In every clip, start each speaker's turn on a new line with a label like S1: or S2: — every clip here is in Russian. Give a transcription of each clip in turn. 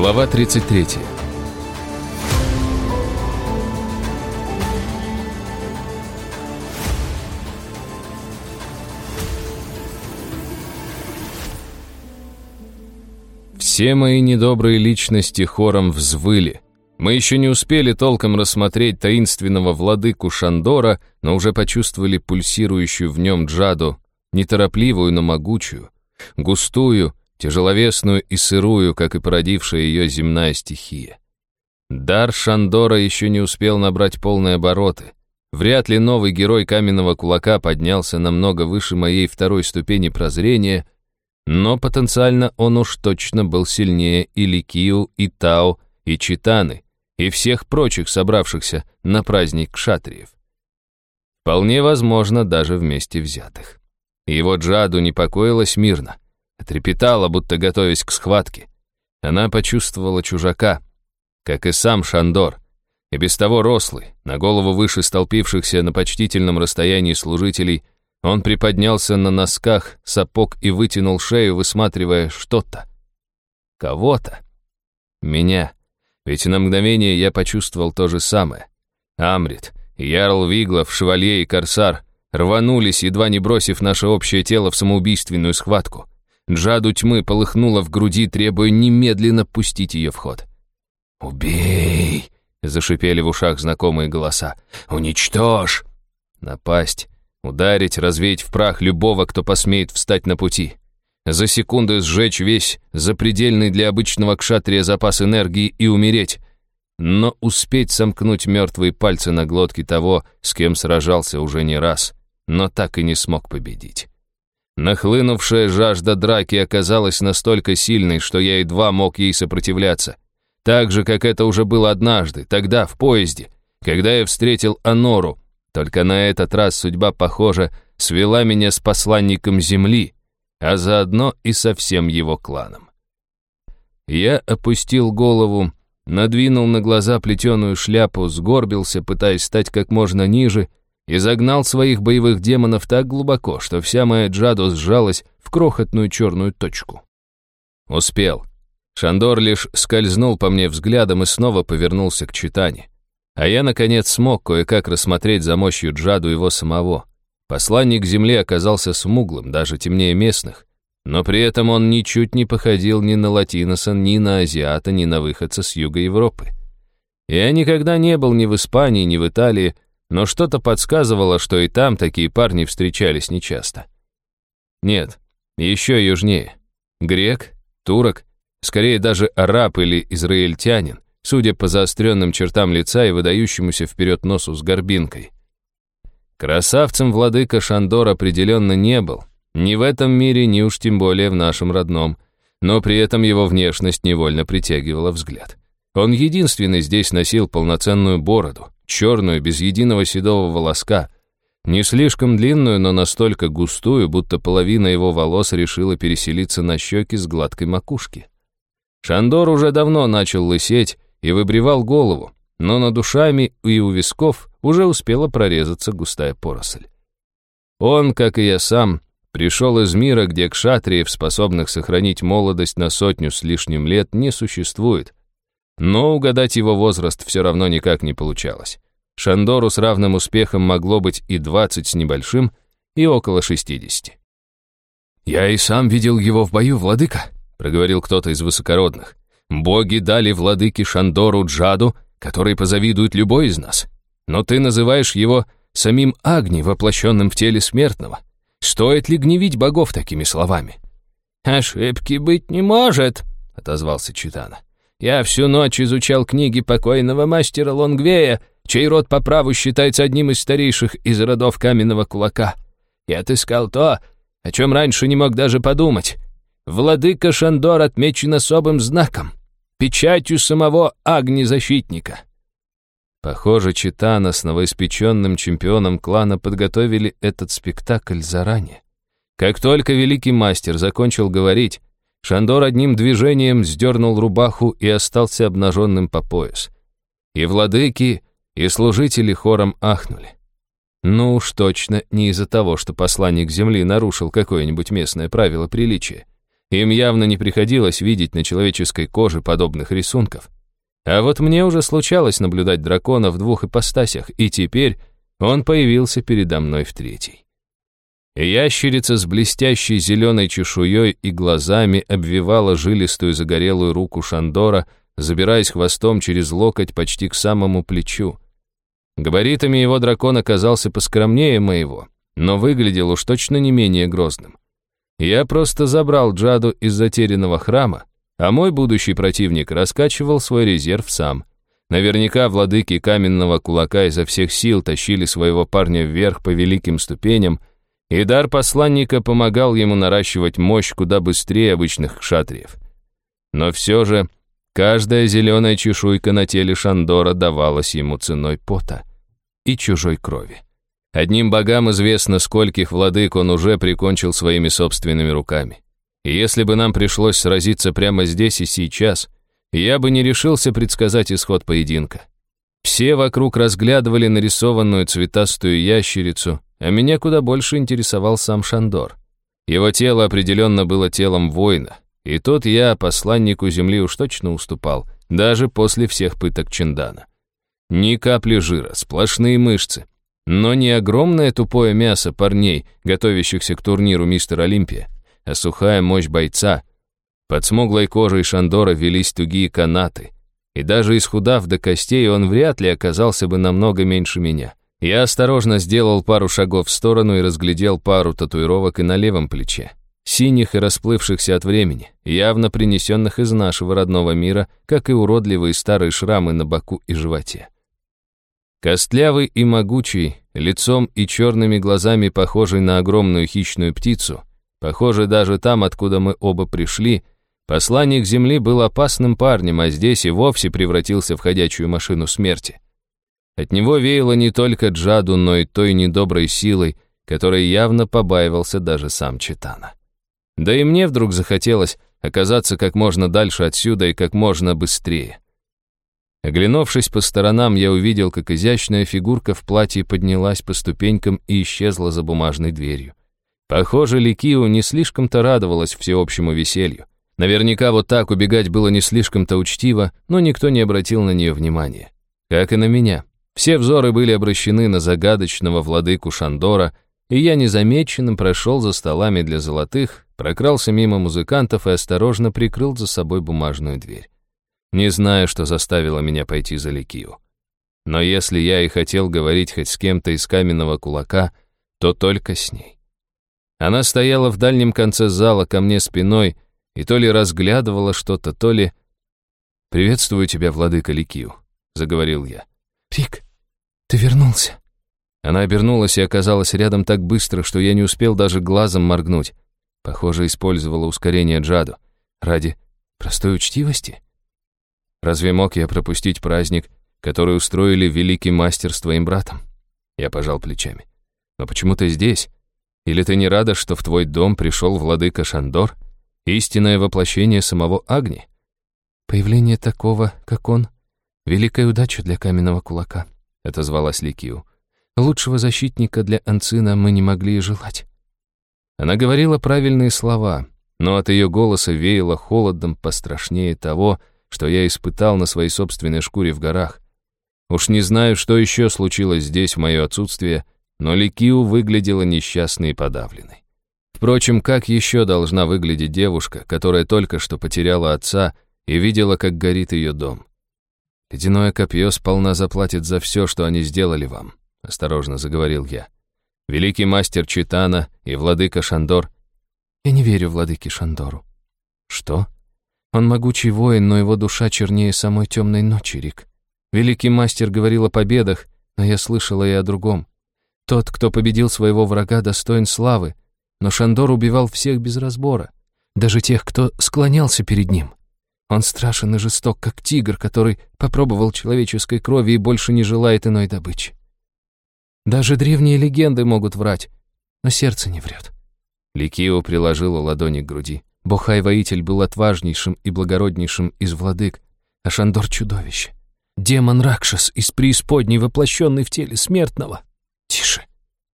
S1: Глава 33. Все мои недобрые личности хором взвыли. Мы еще не успели толком рассмотреть таинственного владыку Шандора, но уже почувствовали пульсирующую в нем джаду, неторопливую, но могучую, густую, тяжеловесную и сырую, как и породившая ее земная стихия. Дар Шандора еще не успел набрать полные обороты. Вряд ли новый герой каменного кулака поднялся намного выше моей второй ступени прозрения, но потенциально он уж точно был сильнее и Ликию, и Тау, и Читаны, и всех прочих собравшихся на праздник Кшатриев. Вполне возможно, даже вместе взятых. Его джаду не покоилась мирно — трепетала, будто готовясь к схватке. Она почувствовала чужака, как и сам Шандор, и без того рослый, на голову выше столпившихся на почтительном расстоянии служителей, он приподнялся на носках сапог и вытянул шею, высматривая что-то. Кого-то. Меня. Ведь на мгновение я почувствовал то же самое. Амрит, Ярл Виглов, Шевалье и Корсар рванулись, едва не бросив наше общее тело в самоубийственную схватку. Джаду тьмы полыхнула в груди, требуя немедленно пустить ее в ход. «Убей!» — зашипели в ушах знакомые голоса. «Уничтожь!» Напасть, ударить, развеять в прах любого, кто посмеет встать на пути. За секунду сжечь весь запредельный для обычного кшатрия запас энергии и умереть. Но успеть сомкнуть мертвые пальцы на глотке того, с кем сражался уже не раз, но так и не смог победить. Нахлынувшая жажда драки оказалась настолько сильной, что я едва мог ей сопротивляться. Так же, как это уже было однажды, тогда, в поезде, когда я встретил Анору. Только на этот раз судьба, похоже, свела меня с посланником Земли, а заодно и со всем его кланом. Я опустил голову, надвинул на глаза плетеную шляпу, сгорбился, пытаясь стать как можно ниже, и загнал своих боевых демонов так глубоко, что вся моя джаду сжалась в крохотную черную точку. Успел. Шандор лишь скользнул по мне взглядом и снова повернулся к читане. А я, наконец, смог кое-как рассмотреть за мощью джаду его самого. Посланник Земли оказался смуглым, даже темнее местных, но при этом он ничуть не походил ни на латиноса, ни на азиата, ни на выходца с юга Европы. Я никогда не был ни в Испании, ни в Италии, но что-то подсказывало, что и там такие парни встречались нечасто. Нет, еще южнее. Грек, турок, скорее даже араб или израильтянин, судя по заостренным чертам лица и выдающемуся вперед носу с горбинкой. Красавцем владыка Шандор определенно не был, ни в этом мире, ни уж тем более в нашем родном, но при этом его внешность невольно притягивала взгляд. Он единственный здесь носил полноценную бороду, черную, без единого седого волоска, не слишком длинную, но настолько густую, будто половина его волос решила переселиться на щеки с гладкой макушки. Шандор уже давно начал лысеть и выбривал голову, но над душами и у висков уже успела прорезаться густая поросль. Он, как и я сам, пришел из мира, где кшатриев, способных сохранить молодость на сотню с лишним лет, не существует, но угадать его возраст все равно никак не получалось. Шандору с равным успехом могло быть и 20 с небольшим, и около 60. «Я и сам видел его в бою, владыка», — проговорил кто-то из высокородных. «Боги дали владыке Шандору Джаду, который позавидует любой из нас. Но ты называешь его самим Агни, воплощенным в теле смертного. Стоит ли гневить богов такими словами?»
S2: «Ошибки быть не может», — отозвался Читана. Я всю ночь изучал книги покойного мастера Лонгвея, чей род по праву считается одним из старейших из родов каменного кулака. Я отыскал то, о чем раньше не мог даже подумать. Владыка Шандор отмечен особым знаком, печатью самого Агни-защитника.
S1: Похоже, Читана с новоиспеченным чемпионом клана подготовили этот спектакль заранее. Как только великий мастер закончил говорить, Шандор одним движением сдернул рубаху и остался обнаженным по пояс. И владыки, и служители хором ахнули. Ну уж точно не из-за того, что посланник земли нарушил какое-нибудь местное правило приличия. Им явно не приходилось видеть на человеческой коже подобных рисунков. А вот мне уже случалось наблюдать дракона в двух ипостасях, и теперь он появился передо мной в третьей. Ящерица с блестящей зеленой чешуей и глазами обвивала жилистую загорелую руку Шандора, забираясь хвостом через локоть почти к самому плечу. Габаритами его дракон оказался поскромнее моего, но выглядел уж точно не менее грозным. Я просто забрал Джаду из затерянного храма, а мой будущий противник раскачивал свой резерв сам. Наверняка владыки каменного кулака изо всех сил тащили своего парня вверх по великим ступеням, и дар посланника помогал ему наращивать мощь куда быстрее обычных кшатриев. Но все же каждая зеленая чешуйка на теле Шандора давалась ему ценой пота и чужой крови. Одним богам известно, скольких владык он уже прикончил своими собственными руками. И если бы нам пришлось сразиться прямо здесь и сейчас, я бы не решился предсказать исход поединка. Все вокруг разглядывали нарисованную цветастую ящерицу, а меня куда больше интересовал сам Шандор. Его тело определенно было телом воина, и тут я, посланнику земли, уж точно уступал, даже после всех пыток Чиндана. Ни капли жира, сплошные мышцы, но не огромное тупое мясо парней, готовящихся к турниру Мистер Олимпия, а сухая мощь бойца. Под смуглой кожей Шандора велись тугие канаты, и даже исхудав до костей, он вряд ли оказался бы намного меньше меня. Я осторожно сделал пару шагов в сторону и разглядел пару татуировок и на левом плече. Синих и расплывшихся от времени, явно принесенных из нашего родного мира, как и уродливые старые шрамы на боку и животе. Костлявый и могучий, лицом и черными глазами похожий на огромную хищную птицу, похожий даже там, откуда мы оба пришли, посланник Земли был опасным парнем, а здесь и вовсе превратился в ходячую машину смерти. От него веяло не только Джаду, но и той недоброй силой, которой явно побаивался даже сам Читана. Да и мне вдруг захотелось оказаться как можно дальше отсюда и как можно быстрее. Оглянувшись по сторонам, я увидел, как изящная фигурка в платье поднялась по ступенькам и исчезла за бумажной дверью. Похоже, Ликио не слишком-то радовалась всеобщему веселью. Наверняка вот так убегать было не слишком-то учтиво, но никто не обратил на нее внимания. Как и на меня. Все взоры были обращены на загадочного владыку Шандора, и я незамеченным прошел за столами для золотых, прокрался мимо музыкантов и осторожно прикрыл за собой бумажную дверь. Не знаю, что заставило меня пойти за Ликию. Но если я и хотел говорить хоть с кем-то из каменного кулака, то только с ней. Она стояла в дальнем конце зала ко мне спиной и то ли разглядывала что-то, то ли... «Приветствую тебя, владыка Ликию», — заговорил я.
S3: «Рик, ты вернулся».
S1: Она обернулась и оказалась рядом так быстро, что я не успел даже глазом моргнуть. Похоже, использовала ускорение Джаду. Ради простой учтивости? Разве мог я пропустить праздник, который устроили великий мастер с твоим братом? Я пожал плечами. Но почему ты здесь? Или ты не рада, что в твой дом пришел владыка Шандор, истинное воплощение самого Агни?
S3: Появление такого, как он, великая удача для каменного кулака. — отозвалась Ликиу. «Лучшего защитника для Анцина мы не могли и желать».
S1: Она говорила правильные слова, но от ее голоса веяло холодом пострашнее того, что я испытал на своей собственной шкуре в горах. Уж не знаю, что еще случилось здесь в мое отсутствие, но Ликиу выглядела несчастной и подавленной. Впрочем, как еще должна выглядеть девушка, которая только что потеряла отца и видела, как горит ее дом? «Ледяное копье сполна заплатит за все, что они сделали вам», — осторожно заговорил я. «Великий мастер Читана и владыка Шандор».
S3: «Я не верю владыке Шандору».
S1: «Что?»
S3: «Он могучий воин, но его душа чернее самой темной ночи, Рик. Великий мастер говорил о победах, но я слышала и о другом. Тот, кто победил своего врага, достоин славы, но Шандор убивал всех без разбора, даже тех, кто склонялся перед ним. Он страшен и жесток, как тигр, который попробовал человеческой крови и больше не желает иной добычи. Даже древние легенды могут врать, но сердце не врет.
S1: Ликио приложила ладони к груди.
S3: Бухай-воитель был отважнейшим и благороднейшим из владык, а Шандор — чудовище. Демон Ракшас из преисподней, воплощенный в теле смертного.
S1: Тише.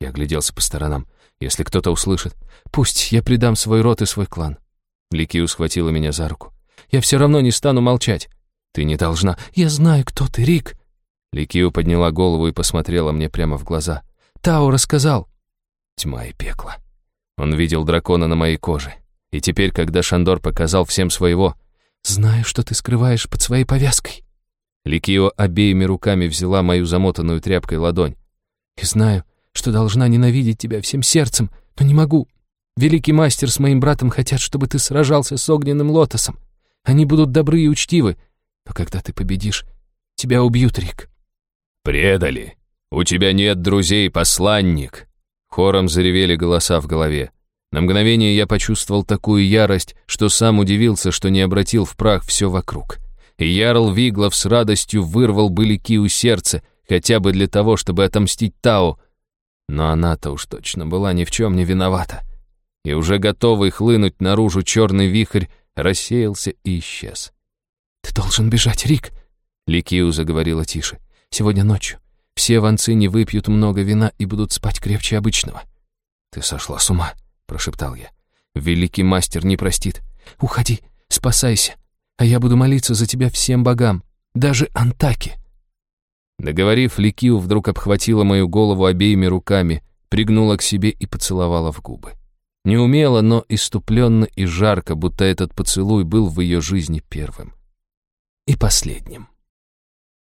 S1: Я огляделся по сторонам. Если кто-то услышит,
S3: пусть я предам свой род и свой клан. Ликиу схватила меня за руку. «Я все равно не стану молчать». «Ты не должна». «Я знаю, кто ты, Рик». Ликиу подняла голову и посмотрела мне прямо в глаза. «Тао рассказал». Тьма и пекло. Он видел дракона на моей коже. И теперь, когда Шандор показал всем своего, «Знаю, что ты скрываешь под своей повязкой». Ликио обеими руками взяла мою замотанную тряпкой ладонь. «И знаю, что должна ненавидеть тебя всем сердцем, но не могу. Великий мастер с моим братом хотят, чтобы ты сражался с огненным лотосом. Они будут добры и учтивы, но когда ты победишь, тебя убьют, Рик».
S1: «Предали! У тебя нет друзей, посланник!» Хором заревели голоса в голове. На мгновение я почувствовал такую ярость, что сам удивился, что не обратил в прах все вокруг. И Ярл Виглов с радостью вырвал былики у сердца, хотя бы для того, чтобы отомстить Тау. Но она-то уж точно была ни в чем не виновата. И уже готовый хлынуть наружу черный вихрь рассеялся и исчез.
S3: «Ты должен бежать, Рик!» Ликиу заговорила тише. «Сегодня ночью. Все в не выпьют много вина и будут спать крепче обычного».
S1: «Ты сошла с ума!» — прошептал я.
S3: «Великий мастер не простит. Уходи, спасайся, а я буду молиться за тебя всем богам, даже Антаке».
S1: Договорив, Ликиу вдруг обхватила мою голову обеими руками, пригнула к себе и поцеловала в губы. Неумело, но иступленно и жарко, будто этот поцелуй был в ее жизни первым. И последним.